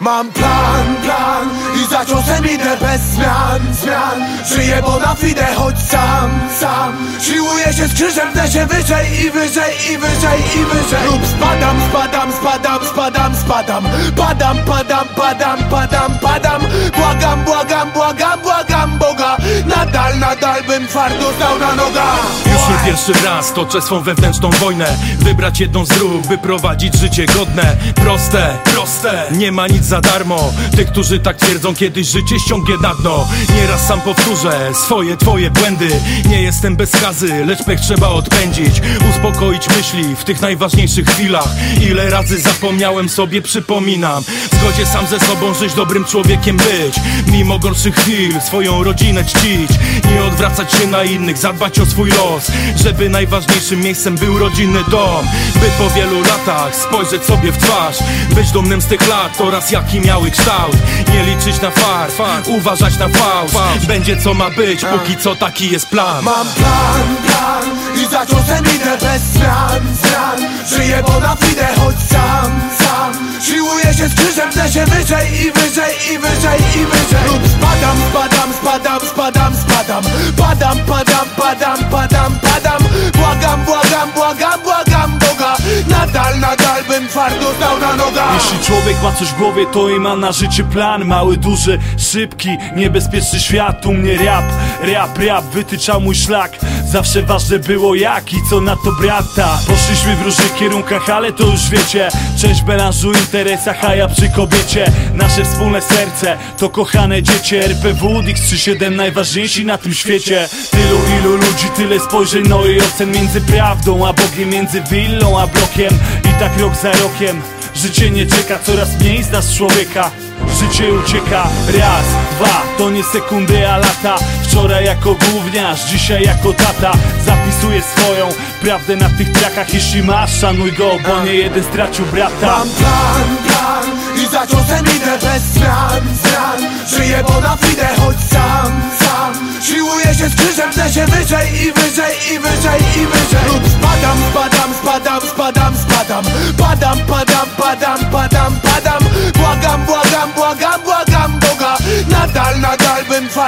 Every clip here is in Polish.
Mam plan, plan i za ciosem idę bez zmian, zmian. Żyję bo na fide, choć sam, sam. Siłuję się z krzyżem, tę się wyżej i wyżej i wyżej i wyżej. Lub spadam, spadam, spadam, spadam, spadam. Padam, padam, padam, padam, padam. Błagam, błagam, błagam, błagam Boga. Nadal, nadal bym twardo stał na nogach nie pierwszy raz toczę swą wewnętrzną wojnę. Wybrać jedną z dróg, by prowadzić życie godne. Proste, proste, nie ma nic za darmo. Tych, którzy tak twierdzą, kiedyś życie ściągnie na dno. Nieraz sam powtórzę swoje, twoje błędy. Nie jestem bez skazy, lecz pech trzeba odpędzić. Uspokoić myśli w tych najważniejszych chwilach. Ile razy zapomniałem sobie, przypominam. W zgodzie sam ze sobą żyć, dobrym człowiekiem być. Mimo gorszych chwil, swoją rodzinę czcić. Nie odwracać się na innych, zadbać o swój los Żeby najważniejszym miejscem był rodzinny dom. By po wielu latach spojrzeć sobie w twarz. Być dumnym z tych lat oraz jaki miały kształt. Nie liczyć na far, uważać na fałsz. Będzie co ma być, póki co taki jest plan. Mam plan, plan i za ciosem idę bez zmian, zmian Żyję bo na fide, choć sam, sam. Siłuję się z krzyżem, tę się wyżej i wyżej i wyżej i wyżej. Lub spadam, spadam, spadam, spadam, spadam. Padam, padam, padam, padam, padam Błagam, błagam, błagam, błagam Boga Nadal, nadal bym twardo stał na nogach. Jeśli człowiek ma coś w głowie, to i ma na życie plan. Mały, duży, szybki, niebezpieczny świat. U mnie rap, rap, rap wytyczał mój szlak. Zawsze ważne było jak i co na to brata. Poszliśmy w różnych kierunkach, ale to już wiecie. Część melanżu, interesach, a ja przy kobiecie. Nasze wspólne serce to kochane dziecię RPW, Dix 37 najważniejsi na tym świecie. Tylu ilu ludzi, tyle spojrzeń, no i ocen Między prawdą a Bogiem, między willą a blokiem. I tak rok za rokiem Życie nie czeka, coraz mniej z nas człowieka. Życie ucieka, raz, dwa, to nie sekundy, a lata. Wczoraj jako gówniarz, dzisiaj jako tata. Zapisuję swoją prawdę na tych trakach. Jeśli masz, szanuj go, bo nie jeden stracił brata. Mam plan, plan i za ciosem idę bez zmian, zmian Żyję bo na fide, choć sam, sam. Siłuję się z krzyżem, tę się wyżej i wyżej i wyżej spadam, Padam, padam, padam, padam, padam Błagam, błagam, błagam, błagam Boga. Nadal, nadal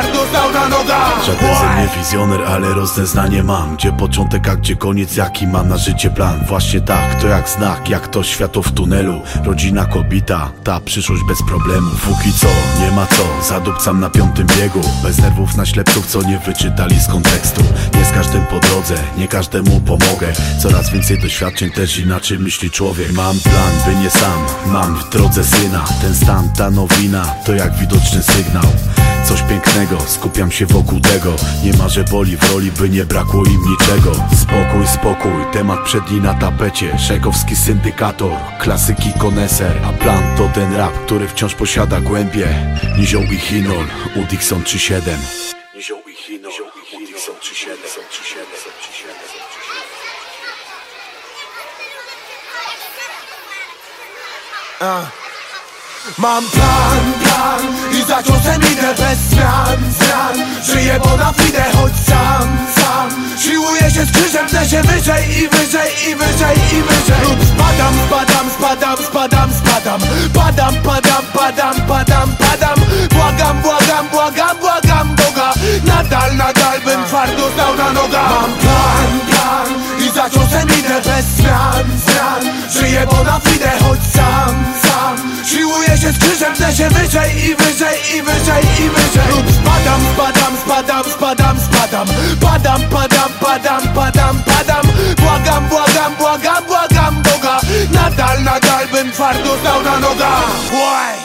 bym twardo stał na nogach. Żaden ze mnie wizjoner, ale rozeznanie mam. Gdzie początek, a gdzie koniec, jaki mam na życie plan? Właśnie tak, to jak znak, jak to światło w tunelu. Rodzina kobita, ta przyszłość bez problemów Póki co, nie ma co, zadupcam na piątym biegu. Bez nerwów na ślepców, co nie wyczytali z kontekstu. Nie z każdym po drodze, nie każdemu pomogę. Coraz więcej doświadczeń, też inaczej myśli człowiek. Mam plan, by nie sam, mam w drodze syna. Ten stan, ta nowina, to jak widoczny sygnał Coś pięknego, skupiam się wokół tego. Nie ma, że boli w roli, by nie brakło im niczego. Spokój, spokój, temat przedni na tapecie. Szekowski syndykator, klasyki koneser A plan to ten rap, który wciąż posiada głębie. Nizioł i Chinol, u Dixon 37 Nizioł i Chinol, u Dixon 37 Mam plan, plan i za ciosem idę bez zmian, zmian Żyję bo na fide, choć sam, sam. Siłuję się z krzyżem, tę się wyżej i wyżej i wyżej i wyżej. Lub spadam, spadam, spadam, spadam, spadam. Padam, padam, padam, padam, padam. Błagam, błagam, błagam, błagam Boga. Nadal, nadal bym twardo stał na nogach. Mam plan, plan i za ciosem idę bez zmian, zmian Żyję bo na fide, choć sam, się z krzyżem, tę się wyżej i wyżej i wyżej i wyżej. Spadam, spadam, spadam, spadam, spadam. Padam, padam, padam, padam, padam. Błagam, błagam, błagam, błagam Boga. Nadal, nadal bym twardo stał na nogach?